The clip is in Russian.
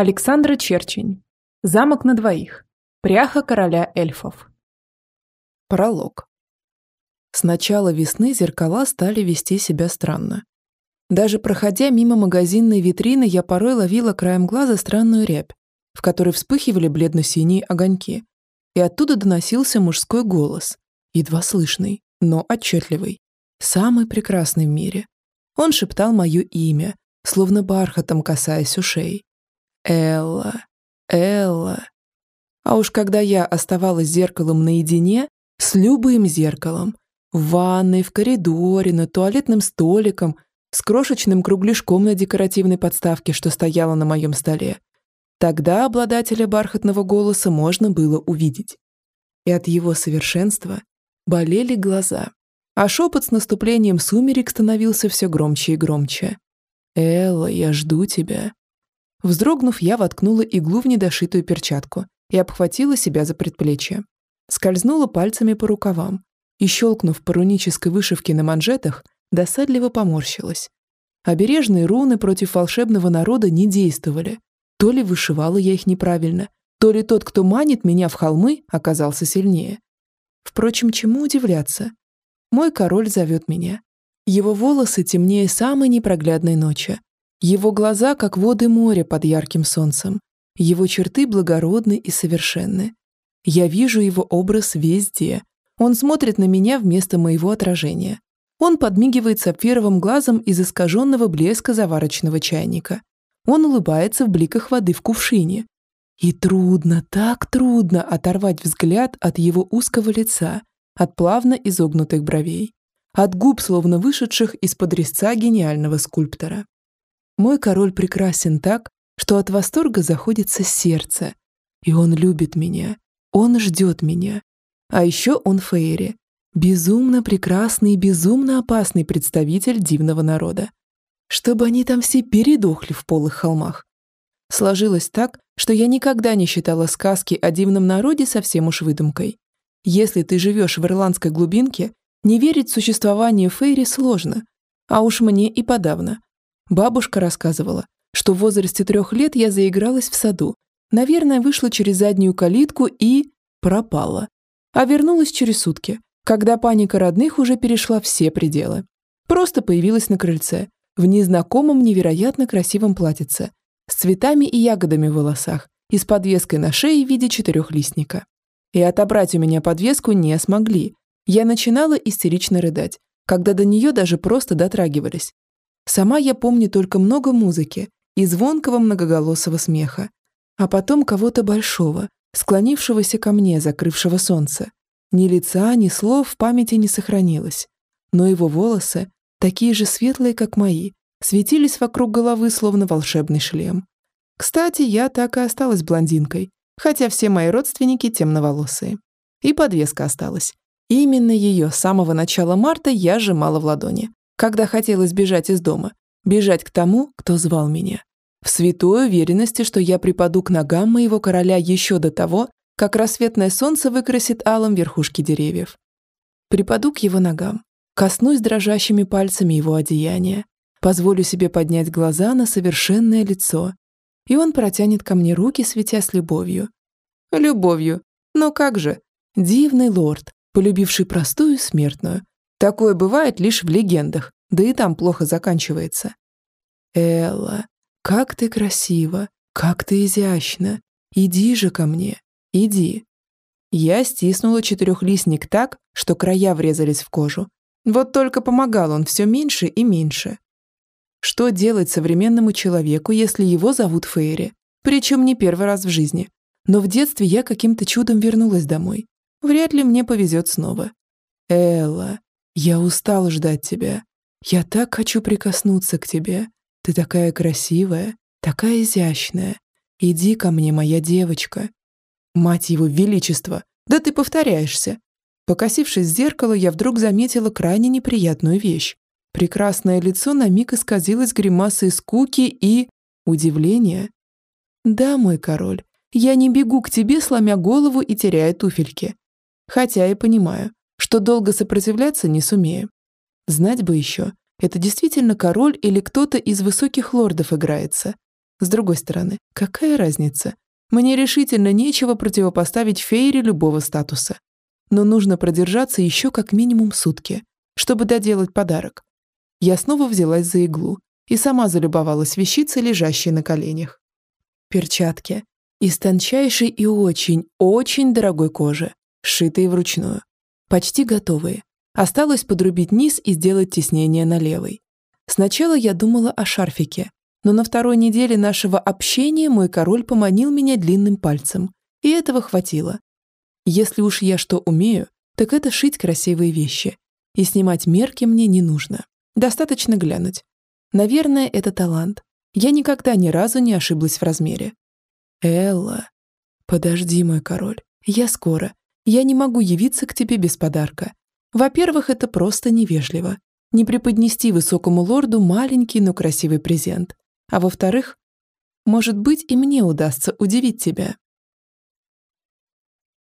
Александра Черчень. Замок на двоих. Пряха короля эльфов. Пролог. С начала весны зеркала стали вести себя странно. Даже проходя мимо магазинной витрины, я порой ловила краем глаза странную рябь, в которой вспыхивали бледно-синие огоньки. И оттуда доносился мужской голос, едва слышный, но отчетливый. Самый прекрасный в мире. Он шептал мое имя, словно бархатом касаясь ушей. Элла, Элла. А уж когда я оставалась зеркалом наедине, с любым зеркалом, в ванной, в коридоре, над туалетным столиком, с крошечным кругляшком на декоративной подставке, что стояла на моем столе, тогда обладателя бархатного голоса можно было увидеть. И от его совершенства болели глаза, а шепот с наступлением сумерек становился все громче и громче. «Элла, я жду тебя. Вздрогнув, я воткнула иглу в недошитую перчатку и обхватила себя за предплечье. Скользнула пальцами по рукавам и, щелкнув по рунической вышивке на манжетах, досадливо поморщилась. Обережные руны против волшебного народа не действовали. То ли вышивала я их неправильно, то ли тот, кто манит меня в холмы, оказался сильнее. Впрочем, чему удивляться? Мой король зовет меня. Его волосы темнее самой непроглядной ночи, его глаза, как воды моря под ярким солнцем. Его черты благородны и совершенны. Я вижу его образ везде. Он смотрит на меня вместо моего отражения. Он подмигивает сапфировым глазом из искаженного блеска заварочного чайника. Он улыбается в бликах воды в кувшине. И трудно, так трудно оторвать взгляд от его узкого лица, от плавно изогнутых бровей, от губ, словно вышедших из-под резца гениального скульптора. Мой король прекрасен так, что от восторга заходится сердце. И он любит меня. Он ждет меня. А еще он Фейри. Безумно прекрасный и безумно опасный представитель дивного народа. Чтобы они там все передохли в полых холмах. Сложилось так, что я никогда не считала сказки о дивном народе совсем уж выдумкой. Если ты живешь в ирландской глубинке, не верить в существование Фейри сложно, а уж мне и подавно. Бабушка рассказывала, что в возрасте трех лет я заигралась в саду. Наверное, вышла через заднюю калитку и... пропала. А вернулась через сутки, когда паника родных уже перешла все пределы. Просто появилась на крыльце, в незнакомом невероятно красивом платьице, с цветами и ягодами в волосах и с подвеской на шее в виде четырехлистника. И отобрать у меня подвеску не смогли. Я начинала истерично рыдать, когда до нее даже просто дотрагивались, Сама я помню только много музыки и звонкого многоголосого смеха, а потом кого-то большого, склонившегося ко мне, закрывшего солнце. Ни лица, ни слов в памяти не сохранилось, но его волосы, такие же светлые, как мои, светились вокруг головы, словно волшебный шлем. Кстати, я так и осталась блондинкой, хотя все мои родственники темноволосые. И подвеска осталась. именно ее с самого начала марта я сжимала в ладони, когда хотелось бежать из дома, бежать к тому, кто звал меня. В святой уверенности, что я припаду к ногам моего короля еще до того, как рассветное солнце выкрасит алым верхушки деревьев. Припаду к его ногам, коснусь дрожащими пальцами его одеяния, позволю себе поднять глаза на совершенное лицо, и он протянет ко мне руки, светясь любовью. Любовью. Но как же? Дивный лорд, полюбивший простую смертную, Такое бывает лишь в легендах, да и там плохо заканчивается. Элла, как ты красива, как ты изящна. Иди же ко мне, иди. Я стиснула четырехлистник так, что края врезались в кожу. Вот только помогал он все меньше и меньше. Что делать современному человеку, если его зовут Фейри? Причем не первый раз в жизни. Но в детстве я каким-то чудом вернулась домой. Вряд ли мне повезет снова. Элла, я устал ждать тебя. Я так хочу прикоснуться к тебе. Ты такая красивая, такая изящная. Иди ко мне, моя девочка. Мать его величества, да ты повторяешься. Покосившись в зеркало, я вдруг заметила крайне неприятную вещь. Прекрасное лицо на миг исказилось гримасой скуки и... удивления. Да, мой король, я не бегу к тебе, сломя голову и теряя туфельки. Хотя и понимаю, что долго сопротивляться не сумею. Знать бы еще, это действительно король или кто-то из высоких лордов играется. С другой стороны, какая разница? Мне решительно нечего противопоставить Фейре любого статуса. Но нужно продержаться еще как минимум сутки, чтобы доделать подарок. Я снова взялась за иглу и сама залюбовалась вещицей, лежащей на коленях. Перчатки. Из тончайшей и очень, очень дорогой кожи, сшитые вручную. Почти готовые. Осталось подрубить низ и сделать теснение на левой. Сначала я думала о шарфике, но на второй неделе нашего общения мой король поманил меня длинным пальцем, и этого хватило. Если уж я что умею, так это шить красивые вещи. И снимать мерки мне не нужно. Достаточно глянуть. Наверное, это талант. Я никогда ни разу не ошиблась в размере. Элла. Подожди, мой король. Я скоро. Я не могу явиться к тебе без подарка. Во-первых, это просто невежливо. Не преподнести высокому лорду маленький, но красивый презент. А во-вторых, может быть, и мне удастся удивить тебя.